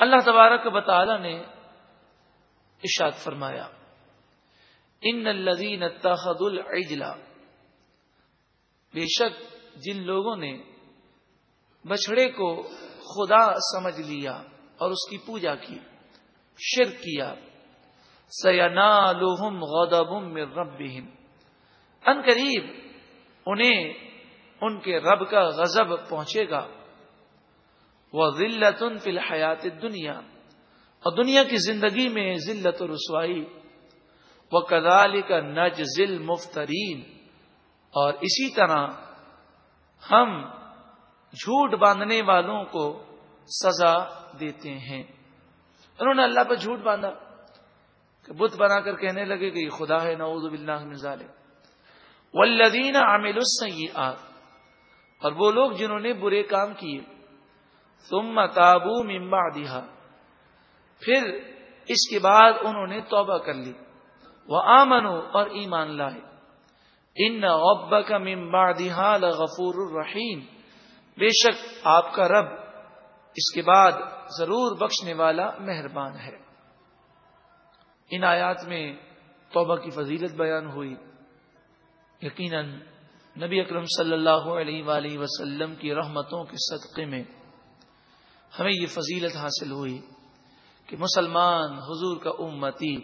اللہ تبارک بطالہ نے اشاد فرمایا، ان الذین اتخذوا العجلہ بے شک جن لوگوں نے بچڑے کو خدا سمجھ لیا اور اس کی پوجا کی، شرک کیا سینا لوہم غدم رب ان قریب انہیں ان کے رب کا غضب پہنچے گا۔ وہ ذلت فی الحیات دنیا اور دنیا کی زندگی میں ذلت و رسوائی۔ وہ کدال کا نج ذل مفترین اور اسی طرح ہم جھوٹ باندھنے والوں کو سزا دیتے ہیں۔ انہوں نے اللہ پر جھوٹ باندھا کہ بت بنا کر کہنے لگے کہ یہ خدا ہے، نعوذ باللہ من ظالم والذین عملوا السیئات اور وہ لوگ جنہوں نے برے کام کیے۔ ثم تابوا من بعدها۔ پھر اس کے بعد انہوں نے توبہ کر لی۔ وہ آمنو اور ایمان لائے۔ ان ربک من بعدها لغفور الرحیم۔ بے شک آپ کا رب اس کے بعد ضرور بخشنے والا مہربان ہے۔ ان آیات میں توبہ کی فضیلت بیان ہوئی۔ یقیناً نبی اکرم صلی اللہ علیہ وآلہ وسلم کی رحمتوں کے صدقے میں ہمیں یہ فضیلت حاصل ہوئی کہ مسلمان حضور کا امتی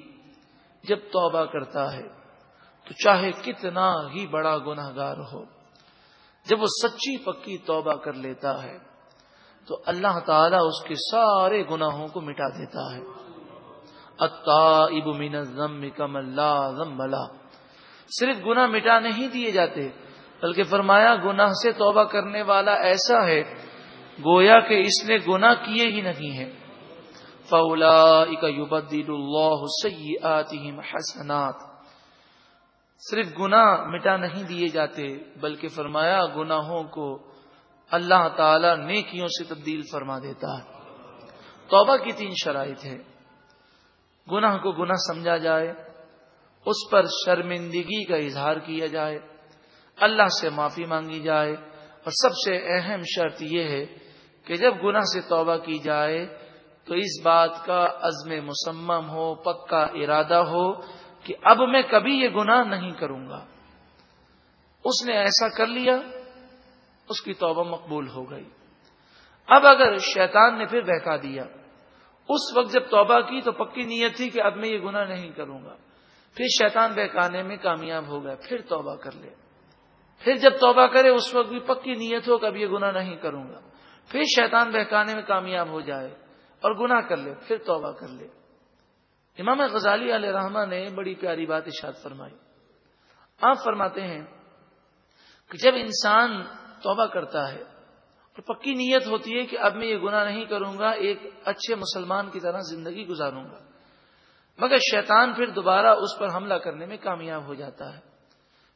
جب توبہ کرتا ہے تو چاہے کتنا ہی بڑا گناہ گار ہو، جب وہ سچی پکی توبہ کر لیتا ہے تو اللہ تعالیٰ اس کے سارے گناہوں کو مٹا دیتا ہے۔ اب من کم صرف گناہ مٹا نہیں دیے جاتے، بلکہ فرمایا گناہ سے توبہ کرنے والا ایسا ہے گویا کہ اس نے گناہ کیے ہی نہیں ہے فولا یبدل اللہ سیئاتہم حسنات۔ صرف گناہ مٹا نہیں دیے جاتے، بلکہ فرمایا گناہوں کو اللہ تعالی نیکیوں سے تبدیل فرما دیتا ہے۔ توبہ کی تین شرائط ہے گناہ کو گناہ سمجھا جائے، اس پر شرمندگی کا اظہار کیا جائے، اللہ سے معافی مانگی جائے۔ اور سب سے اہم شرط یہ ہے کہ جب گناہ سے توبہ کی جائے تو اس بات کا عزم مسمم ہو، پکا ارادہ ہو کہ اب میں کبھی یہ گناہ نہیں کروں گا۔ اس نے ایسا کر لیا، اس کی توبہ مقبول ہو گئی۔ اب اگر شیطان نے پھر بہکا دیا، اس وقت جب توبہ کی تو پکی نیت تھی کہ اب میں یہ گناہ نہیں کروں گا۔ پھر شیطان بہکانے میں کامیاب ہو گیا، پھر توبہ کر لے۔ پھر جب توبہ کرے، اس وقت بھی پکی نیت ہو کہ اب یہ گناہ نہیں کروں گا۔ پھر شیطان بہکانے میں کامیاب ہو جائے اور گناہ کر لے، پھر توبہ کر لے۔ امام غزالی علیہ رحمہ نے بڑی پیاری بات اشاد فرمائی۔ آپ فرماتے ہیں کہ جب انسان توبہ کرتا ہے اور پکی نیت ہوتی ہے کہ اب میں یہ گناہ نہیں کروں گا، ایک اچھے مسلمان کی طرح زندگی گزاروں گا، مگر شیطان پھر دوبارہ اس پر حملہ کرنے میں کامیاب ہو جاتا ہے۔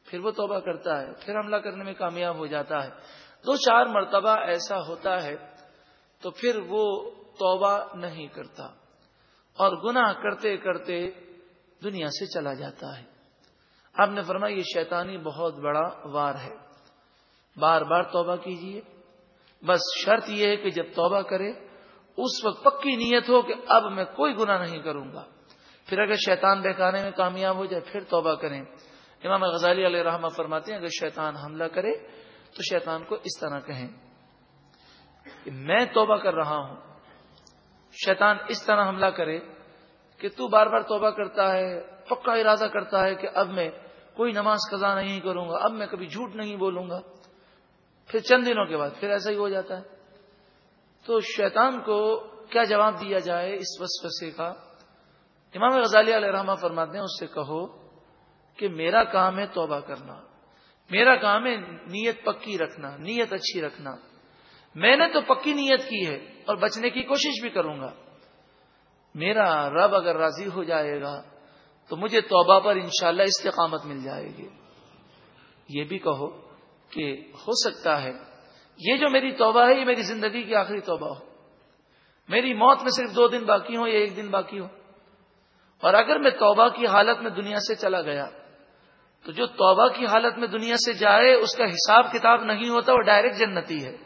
پھر وہ توبہ کرتا ہے، پھر حملہ کرنے میں کامیاب ہو جاتا ہے۔ دو چار مرتبہ ایسا ہوتا ہے تو پھر وہ توبہ نہیں کرتا اور گناہ کرتے کرتے دنیا سے چلا جاتا ہے۔ آپ نے فرمایا یہ شیطانی بہت بڑا وار ہے۔ بار بار توبہ کیجیے۔ بس شرط یہ ہے کہ جب توبہ کرے، اس وقت پکی نیت ہو کہ اب میں کوئی گناہ نہیں کروں گا۔ پھر اگر شیطان بہکانے میں کامیاب ہو جائے، پھر توبہ کریں۔ امام غزالی علیہ رحمہ فرماتے ہیں، اگر شیطان حملہ کرے تو شیطان کو اس طرح کہیں کہ میں توبہ کر رہا ہوں، شیطان اس طرح حملہ کرے کہ تو بار بار توبہ کرتا ہے، پکا ارادہ کرتا ہے کہ اب میں کوئی نماز قضا نہیں کروں گا، اب میں کبھی جھوٹ نہیں بولوں گا۔ پھر چند دنوں کے بعد پھر ایسا ہی ہو جاتا ہے۔ تو شیطان کو کیا جواب دیا جائے اس وسوسے کا؟ امام غزالی علیہ رحمہ فرماتے ہیں، اس سے کہو کہ میرا کام ہے توبہ کرنا۔ میرا کام ہے نیت پکی رکھنا، نیت اچھی رکھنا۔ میں نے تو پکی نیت کی ہے اور بچنے کی کوشش بھی کروں گا۔ میرا رب اگر راضی ہو جائے گا تو مجھے توبہ پر انشاءاللہ استقامت مل جائے گی۔ یہ بھی کہو کہ ہو سکتا ہے۔ یہ جو میری توبہ ہے، یہ میری زندگی کی آخری توبہ ہو۔ میری موت میں صرف دو دن باقی ہو یا ایک دن باقی ہو اور اگر میں توبہ کی حالت میں دنیا سے چلا گیا تو جو توبہ کی حالت میں دنیا سے جائے، اس کا حساب کتاب نہیں ہوتا، وہ ڈائریکٹ جنتی ہے۔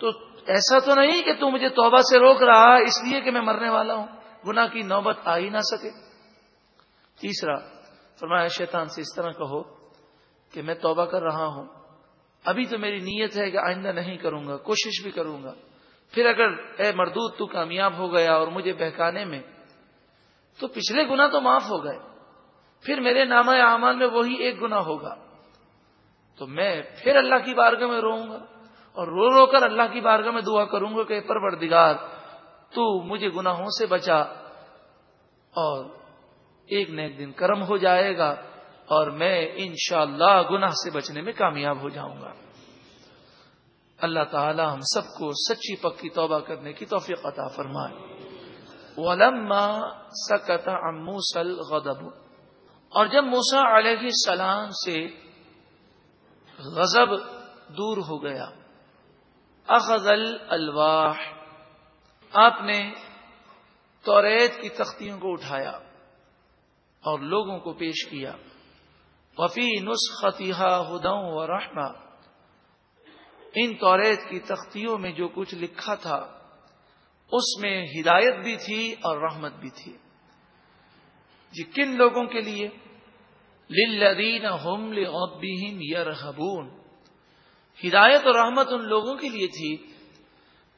تو ایسا تو نہیں کہ تو مجھے توبہ سے روک رہا، اس لیے کہ میں مرنے والا ہوں۔ گنا کی نوبت آ ہی نہ سکے۔ تیسرا، فرمایا، شیطان سے اس طرح کہو کہ میں توبہ کر رہا ہوں۔ ابھی تو میری نیت ہے کہ آئندہ نہیں کروں گا، کوشش بھی کروں گا۔ پھر اگر، اے مردود، تو کامیاب ہو گیا اور مجھے بہکانے میں، تو پچھلے گنا تو معاف ہو گئے۔ پھر میرے نامہ اعمال میں وہی ایک گنا ہوگا۔ تو میں پھر اللہ کی بارگاہ میں روؤں گا اور رو رو کر اللہ کی بارگاہ میں دعا کروں گا کہ پروردگار، تو مجھے گناہوں سے بچا اور ایک نہ ایک دن کرم ہو جائے گا اور میں انشاءاللہ اللہ گناہ سے بچنے میں کامیاب ہو جاؤں گا۔ اللہ تعالی ہم سب کو سچی پکی توبہ کرنے کی توفیق عطا فرمائے۔ سکت موسل غدب اور جب موسا علیہ السلام سے غضب دور ہو گیا اخذل الواح آپ نے توریت کی تختیوں کو اٹھایا اور لوگوں کو پیش کیا۔ وفی نسختیہ ہدوں و رحمہ، ان توریت کی تختیوں میں جو کچھ لکھا تھا، اس میں ہدایت بھی تھی اور رحمت بھی تھی۔ جی کن لوگوں کے لیے؟ للذین ہم لربہم یرہبون ہدایت اور رحمت ان لوگوں کے لیے تھی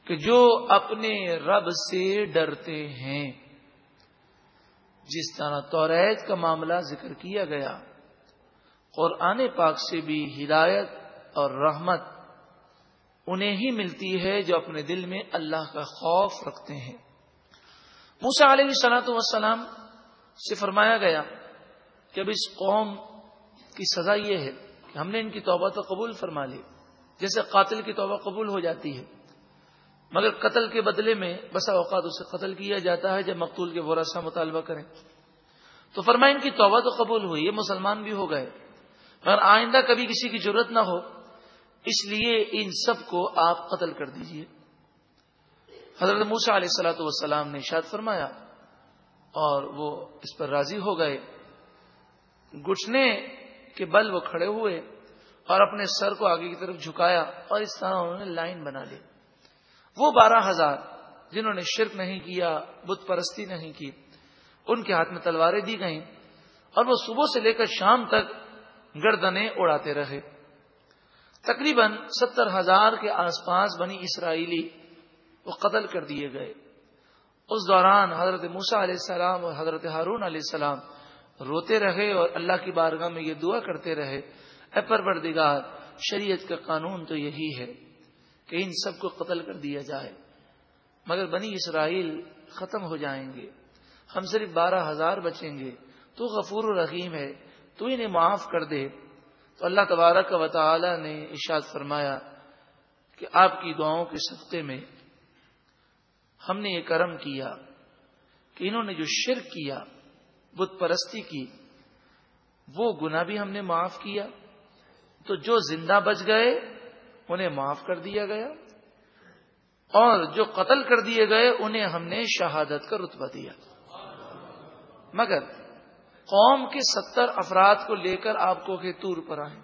کہ جو اپنے رب سے ڈرتے ہیں۔ جس طرح توریت کا معاملہ ذکر کیا گیا، قرآن پاک سے بھی ہدایت اور رحمت انہیں ہی ملتی ہے جو اپنے دل میں اللہ کا خوف رکھتے ہیں۔ موسا علیہ صلاحت وسلام سے فرمایا گیا کہ اب اس قوم کی سزا یہ ہے کہ ہم نے ان کی توبہ تو قبول فرما لی، جیسے قاتل کی توبہ قبول ہو جاتی ہے، مگر قتل کے بدلے میں بسا اوقات اسے قتل کیا جاتا ہے جب مقتول کے ورثہ مطالبہ کریں۔ تو فرمائیں ان کی توبہ تو قبول ہوئی، یہ مسلمان بھی ہو گئے۔ مگر آئندہ کبھی کسی کی ضرورت نہ ہو، اس لیے ان سب کو آپ قتل کر دیجیے۔ حضرت موسا علیہ السلاۃ والسلام نے شاد فرمایا اور وہ اس پر راضی ہو گئے۔ گٹنے کے بل وہ کھڑے ہوئے اور اپنے سر کو آگے کی طرف جھکایا اور اس طرح انہوں نے لائن بنا لی۔ وہ بارہ ہزار جنہوں نے شرک نہیں کیا، بت پرستی نہیں کی، ان کے ہاتھ میں تلواریں دی گئیں اور وہ صبح سے لے کر شام تک گردنے اڑاتے رہے۔ تقریباً ستر ہزار کے آس پاس بنی اسرائیلی وہ قتل کر دیے گئے۔ اس دوران حضرت موسا علیہ السلام اور حضرت ہارون علیہ السلام روتے رہے اور اللہ کی بارگاہ میں یہ دعا کرتے رہے۔ اے پروردگار، شریعت کا قانون تو یہی ہے کہ ان سب کو قتل کر دیا جائے، مگر بنی اسرائیل ختم ہو جائیں گے۔ ہم صرف بارہ ہزار بچیں گے۔ تو غفور و رحیم ہے، تو انہیں معاف کر دے۔ تو اللہ تبارک و تعالی نے اشاد فرمایا کہ آپ کی دعاؤں کے سفتے میں ہم نے یہ کرم کیا کہ انہوں نے جو شرک کیا بت پرستی کی، وہ گنا بھی ہم نے معاف کیا۔ تو جو زندہ بچ گئے، انہیں معاف کر دیا گیا۔ اور جو قتل کر دیے گئے، انہیں ہم نے شہادت کا رتبہ دیا۔ مگر قوم کے ستر افراد کو لے کر آپ کو ہیتور پر آئے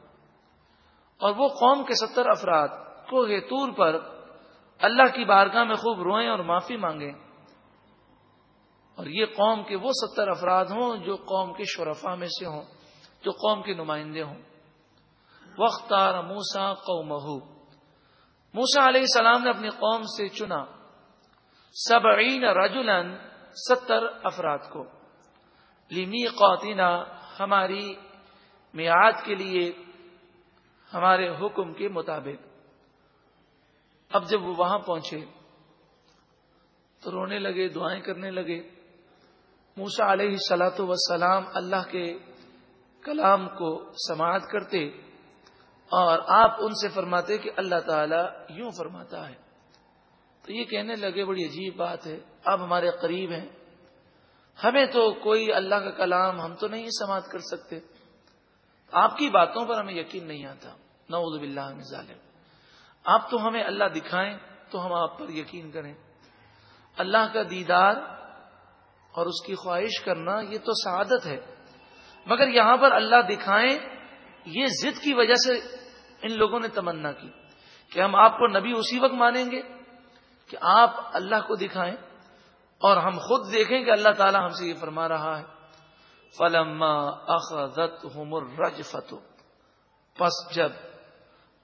اور وہ قوم کے ستر افراد کو ہیتور پر اللہ کی بارگاہ میں خوب روئیں اور معافی مانگیں۔ اور یہ قوم کے وہ ستر افراد ہوں جو قوم کے شرفا میں سے ہوں، جو قوم کے نمائندے ہوں۔ وختار موسا قوم موسا علیہ السلام نے اپنی قوم سے چنا۔ سبعین رجولن ستر افراد کو۔ لیمی قوتینہ ہماری میعاد کے لیے، ہمارے حکم کے مطابق۔ اب جب وہ وہاں پہنچے تو رونے لگے، دعائیں کرنے لگے۔ موسا علیہ سلاۃ وسلام اللہ کے کلام کو سماعت کرتے اور آپ ان سے فرماتے کہ اللہ تعالی یوں فرماتا ہے۔ تو یہ کہنے لگے، بڑی عجیب بات ہے، آپ ہمارے قریب ہیں۔ ہمیں تو کوئی اللہ کا کلام ہم تو نہیں سماعت کر سکتے۔ آپ کی باتوں پر ہمیں یقین نہیں آتا۔ نعوذ باللہ من ظالم آپ تو ہمیں اللہ دکھائیں تو ہم آپ پر یقین کریں۔ اللہ کا دیدار اور اس کی خواہش کرنا یہ تو سعادت ہے۔ مگر یہاں پر اللہ دکھائیں، یہ ضد کی وجہ سے ان لوگوں نے تمنا کی کہ ہم آپ کو نبی اسی وقت مانیں گے کہ آپ اللہ کو دکھائیں اور ہم خود دیکھیں کہ اللہ تعالی ہم سے یہ فرما رہا ہے۔ فلما اخذت رج فتو پس جب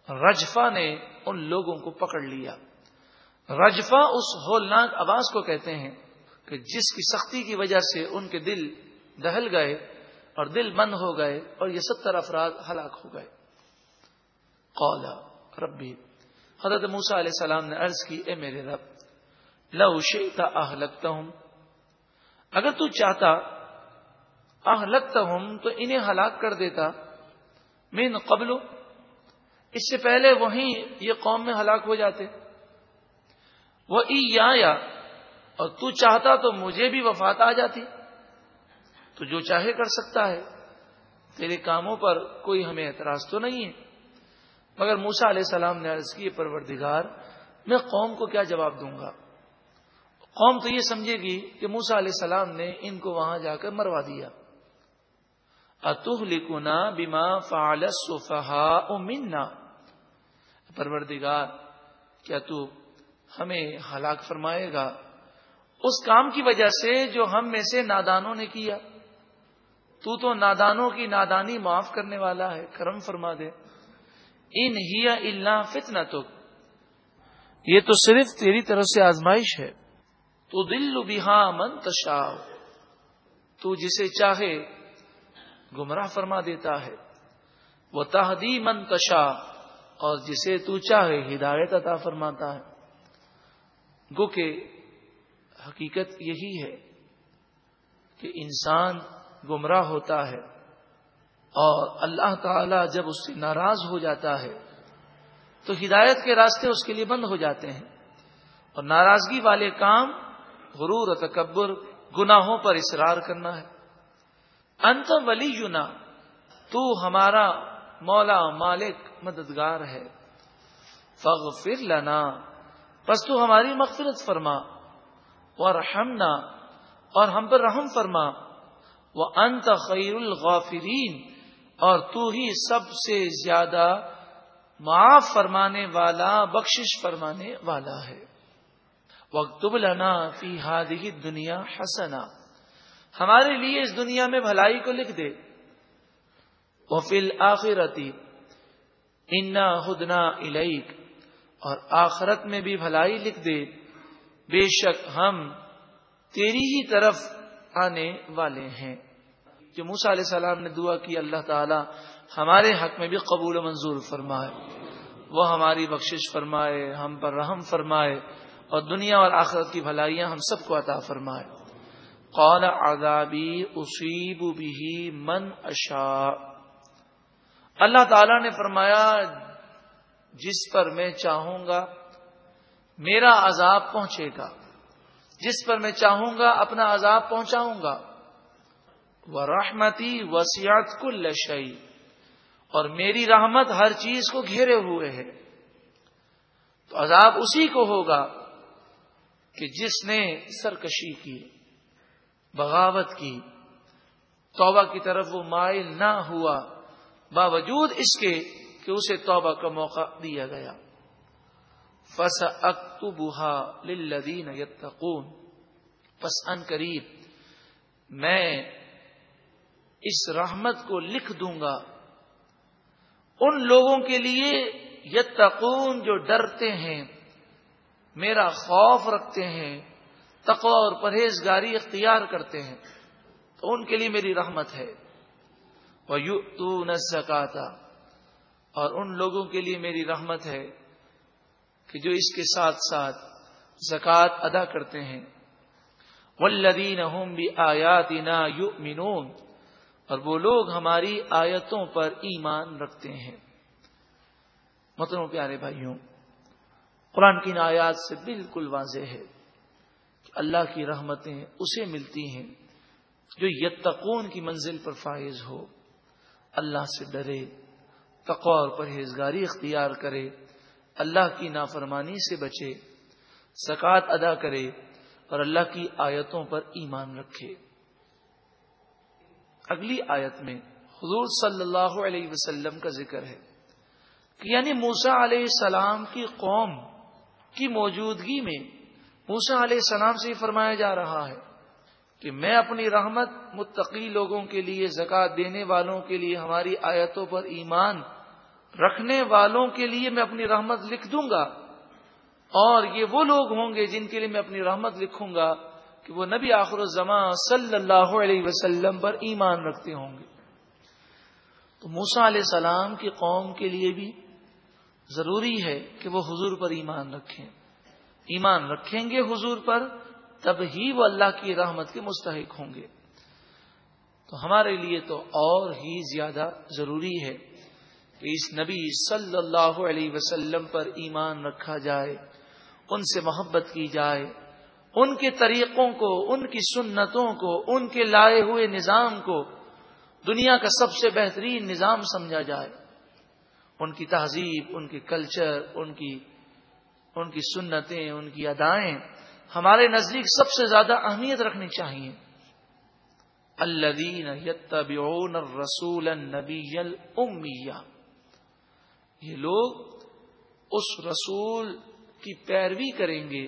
رجفا نے ان لوگوں کو پکڑ لیا۔ رجفا اس ہولناک آواز کو کہتے ہیں۔ کہ جس کی سختی کی وجہ سے ان کے دل دہل گئے اور دل بند ہو گئے اور یہ ستر افراد ہلاک ہو گئے۔ قولا ربی، حضرت موسا علیہ السلام نے عرض کی، اے میرے رب، لو شیتا آہ لگتا ہوں اگر تو چاہتا آہ لگتا ہوں تو انہیں ہلاک کر دیتا۔ مین قبل، اس سے پہلے وہیں یہ قوم میں ہلاک ہو جاتے۔ وہ ای یا اور تو چاہتا تو مجھے بھی وفات آ جاتی۔ تو جو چاہے کر سکتا ہے۔ تیرے کاموں پر کوئی ہمیں اعتراض تو نہیں ہے۔ مگر موسا علیہ السلام نے عرض کی پروردگار، میں قوم کو کیا جواب دوں گا؟ قوم تو یہ سمجھے گی کہ موسا علیہ السلام نے ان کو وہاں جا کر مروا دیا۔ اتوہ لکھنا بیما فالس منا۔ پروردگار، کیا تو ہمیں ہلاک فرمائے گا؟ اس کام کی وجہ سے جو ہم میں سے نادانوں نے کیا۔ تو تو نادانوں کی نادانی معاف کرنے والا ہے، کرم فرما دے۔ ان ہی اللہ فتنا تو یہ تو صرف تیری طرف سے آزمائش ہے۔ تو دل بہا من تشا تو جسے چاہے گمراہ فرما دیتا ہے۔ وہ تحدی من تشا اور جسے تو چاہے ہدایت عطا فرماتا ہے۔ گو کہ حقیقت یہی ہے کہ انسان گمراہ ہوتا ہے اور اللہ تعالی جب اس سے ناراض ہو جاتا ہے تو ہدایت کے راستے اس کے لیے بند ہو جاتے ہیں اور ناراضگی والے کام غرور و تکبر گناہوں پر اصرار کرنا ہے۔ انت ولی یونا تو ہمارا مولا مالک مددگار ہے۔ فغفر لنا، پس تو ہماری مغفرت فرما۔ اور اور ہم پر رحم فرما وہ انت خیر الغافرین، اور تو ہی سب سے زیادہ معاف فرمانے والا، بخشش فرمانے والا ہے۔ وقت لنا فی ہادی دنیا حسنا۔ ہمارے لیے اس دنیا میں بھلائی کو لکھ دے۔ وہ فل آخرتی انا ہدنا الیک۔ اور آخرت میں بھی بھلائی لکھ دے۔ بے شک ہم تیری ہی طرف آنے والے ہیں۔ جو موسا علیہ السلام نے دعا کی، اللہ تعالی ہمارے حق میں بھی قبول و منظور فرمائے۔ وہ ہماری بخشش فرمائے، ہم پر رحم فرمائے اور دنیا اور آخرت کی بھلائیاں ہم سب کو عطا فرمائے۔ قال عذابی اصیب بھی من اشا اللہ تعالی نے فرمایا، جس پر میں چاہوں گا میرا عذاب پہنچے گا۔ جس پر میں چاہوں گا، اپنا عذاب پہنچاؤں گا۔ وہ رحمتی وسیعت کل شعی اور میری رحمت ہر چیز کو گھیرے ہوئے ہے۔ تو عذاب اسی کو ہوگا کہ جس نے سرکشی کی، بغاوت کی۔ توبہ کی طرف وہ مائل نہ ہوا، باوجود اس کے کہ اسے توبہ کا موقع دیا گیا۔ فس اکتبا للذین یتقون پس ان قریب میں اس رحمت کو لکھ دوں گا۔ ان لوگوں کے لیے یتقون جو ڈرتے ہیں، میرا خوف رکھتے ہیں، تقوی اور پرہیزگاری اختیار کرتے ہیں۔ تو ان کے لیے میری رحمت ہے۔ وہ یو تو اور ان لوگوں کے لیے میری رحمت ہے۔ کہ جو اس کے ساتھ ساتھ زکوٰۃ ادا کرتے ہیں ولدین بھی آیات یو اور وہ لوگ ہماری آیتوں پر ایمان رکھتے ہیں۔ متنوع پیارے بھائیوں، قرآن کی آیات سے بالکل واضح ہے کہ اللہ کی رحمتیں اسے ملتی ہیں جو یتقون کی منزل پر فائز ہو۔ اللہ سے ڈرے، تقوی اور پرہیزگاری اختیار کرے۔ اللہ کی نافرمانی سے بچے، زکوٰۃ ادا کرے اور اللہ کی آیتوں پر ایمان رکھے۔ اگلی آیت میں حضور صلی اللہ علیہ وسلم کا ذکر ہے کہ یعنی موسا علیہ السلام کی قوم کی موجودگی میں موسا علیہ السلام سے فرمایا جا رہا ہے کہ میں اپنی رحمت متقی لوگوں کے لیے زکات دینے والوں کے لیے ہماری آیتوں پر ایمان رکھنے والوں کے لیے میں اپنی رحمت لکھ دوں گا اور یہ وہ لوگ ہوں گے جن کے لیے میں اپنی رحمت لکھوں گا کہ وہ نبی آخر الزمان صلی اللہ علیہ وسلم پر ایمان رکھتے ہوں گے۔ تو موسا علیہ السلام کی قوم کے لیے بھی ضروری ہے کہ وہ حضور پر ایمان رکھیں۔ ایمان رکھیں گے حضور پر، تب ہی وہ اللہ کی رحمت کے مستحق ہوں گے۔ تو ہمارے لیے تو اور ہی زیادہ ضروری ہے۔ کہ اس نبی صلی اللہ علیہ وسلم پر ایمان رکھا جائے، ان سے محبت کی جائے، ان کے طریقوں کو، ان کی سنتوں کو، ان کے لائے ہوئے نظام کو دنیا کا سب سے بہترین نظام سمجھا جائے۔ ان کی تہذیب، ان کے کلچر، ان کی ان کی سنتیں، ان کی ادائیں ہمارے نزدیک سب سے زیادہ اہمیت رکھنی چاہیے۔ الدین یتبعون الرسول النبی امیہ یہ لوگ اس رسول کی پیروی کریں گے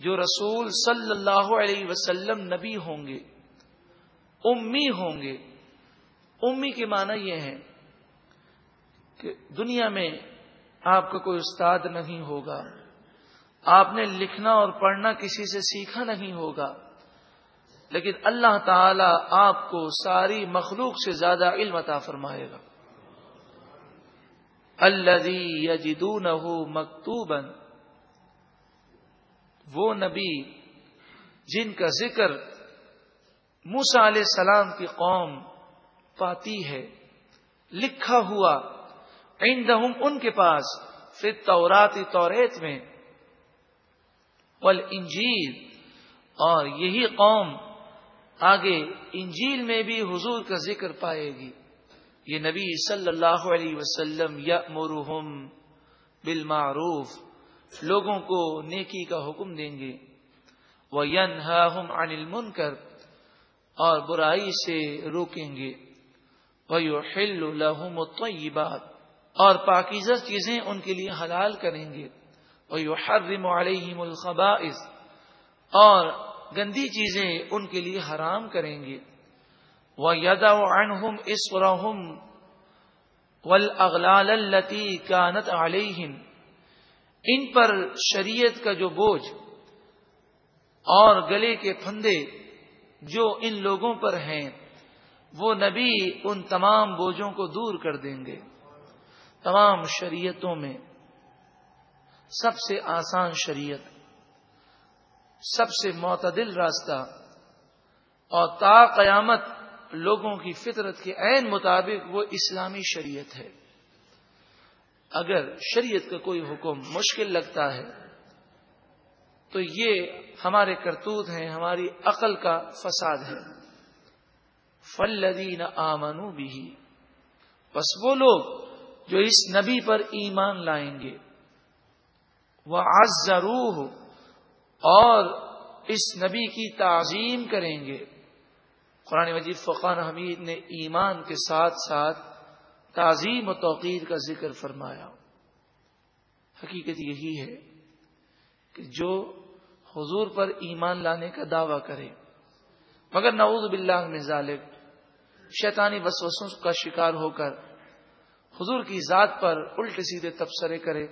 جو رسول صلی اللہ علیہ وسلم نبی ہوں گے، امی ہوں گے۔ امی کے معنی یہ ہے کہ دنیا میں آپ کا کوئی استاد نہیں ہوگا، آپ نے لکھنا اور پڑھنا کسی سے سیکھا نہیں ہوگا، لیکن اللہ تعالی آپ کو ساری مخلوق سے زیادہ علم عطا فرمائے گا۔ الذي يجدونه مکتوبن وہ نبی جن کا ذکر موسا علیہ السلام کی قوم پاتی ہے، لکھا ہوا عندہم ان کے پاس پھر توراتی توریت میں۔ انجیل اور یہی قوم آگے انجیل میں بھی حضور کا ذکر پائے گی۔ یہ نبی صلی اللہ علیہ وسلم یا مرحم بالمعروف، لوگوں کو نیکی کا حکم دیں گے۔ وہ ین انل من اور برائی سے روکیں گے۔ وہ لہم بات اور پاکیزہ چیزیں ان کے لیے حلال کریں گے۔ وہ یو حرم علیہم اور گندی چیزیں ان کے لیے حرام کریں گے۔ وہ یدا عنہم اسرحم ول اغلال التی کانت علیہم ان پر شریعت کا جو بوجھ اور گلے کے پھندے جو ان لوگوں پر ہیں، وہ نبی ان تمام بوجھوں کو دور کر دیں گے۔ تمام شریعتوں میں سب سے آسان شریعت، سب سے معتدل راستہ اور تا قیامت لوگوں کی فطرت کے عین مطابق وہ اسلامی شریعت ہے۔ اگر شریعت کا کوئی حکم مشکل لگتا ہے، تو یہ ہمارے کرتوت ہیں، ہماری عقل کا فساد ہے۔ فلدین آمنو بھی بس وہ لوگ جو اس نبی پر ایمان لائیں گے۔ وہ آج اور اس نبی کی تعظیم کریں گے۔ قرآن مجید فقان حمید نے ایمان کے ساتھ ساتھ تعظیم و توقیر کا ذکر فرمایا۔ حقیقت یہی ہے کہ جو حضور پر ایمان لانے کا دعویٰ کرے، مگر نعوذ باللہ میں ظالب شیطانی وسوسوں کا شکار ہو کر حضور کی ذات پر الٹ سیدھے تبصرے کرے۔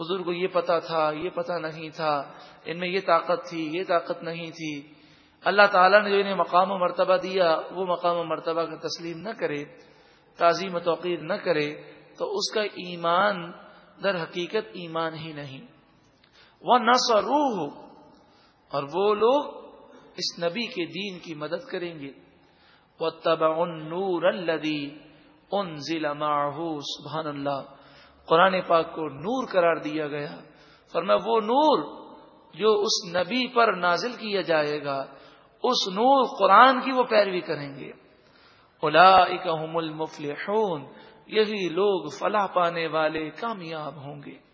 حضور کو یہ پتا تھا، یہ پتا نہیں تھا، ان میں یہ طاقت تھی، یہ طاقت نہیں تھی۔ اللہ تعالیٰ نے جو انہیں مقام و مرتبہ دیا، وہ مقام و مرتبہ کا تسلیم نہ کرے، تعظیم و توقیر نہ کرے، تو اس کا ایمان در حقیقت ایمان ہی نہیں۔ وہ نس روح اور وہ لوگ اس نبی کے دین کی مدد کریں گے۔ وہ تب ان نور الدی ان ضلع سبحان اللہ قرآن پاک کو نور قرار دیا گیا۔ فرما وہ نور جو اس نبی پر نازل کیا جائے گا اس نور قرآن کی وہ پیروی کریں گے۔ اولئک هم المفلحون، یہی لوگ فلاح پانے والے کامیاب ہوں گے۔